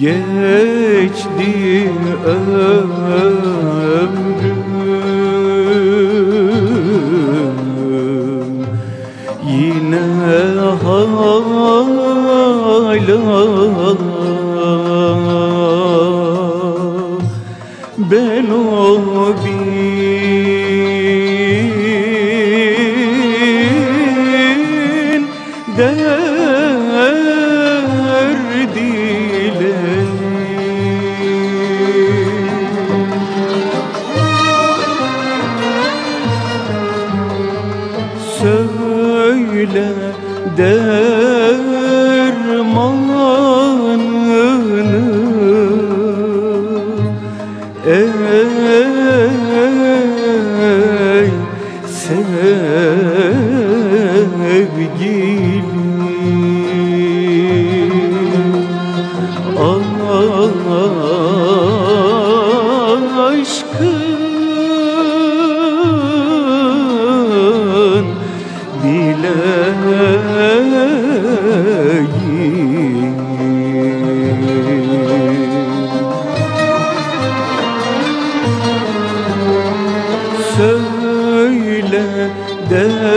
Geçti ömrüm. Yine hala. Ben o bin dermanını Ey sevgilim. Aşkın bileyim Söyle dermanını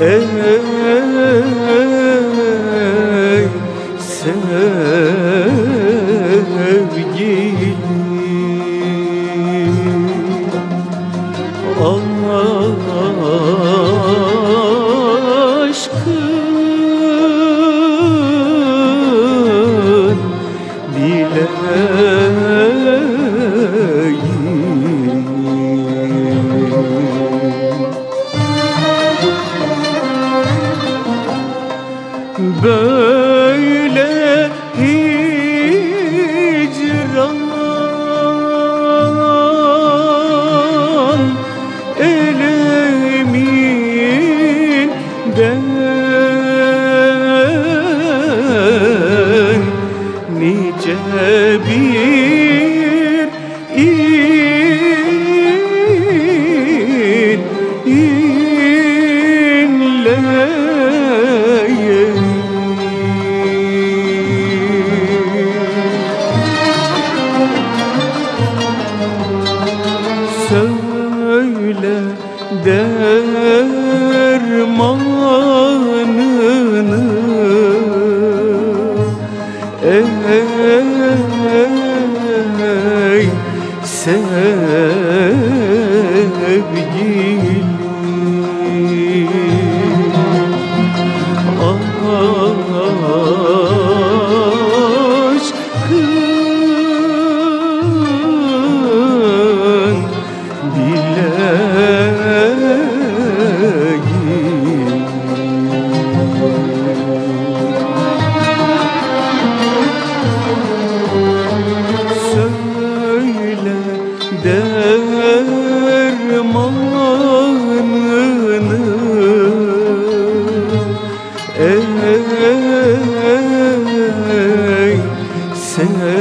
Ey sevgilim Böyle Söyle dermanını. Ey sevgilim. Aşkın sevgilim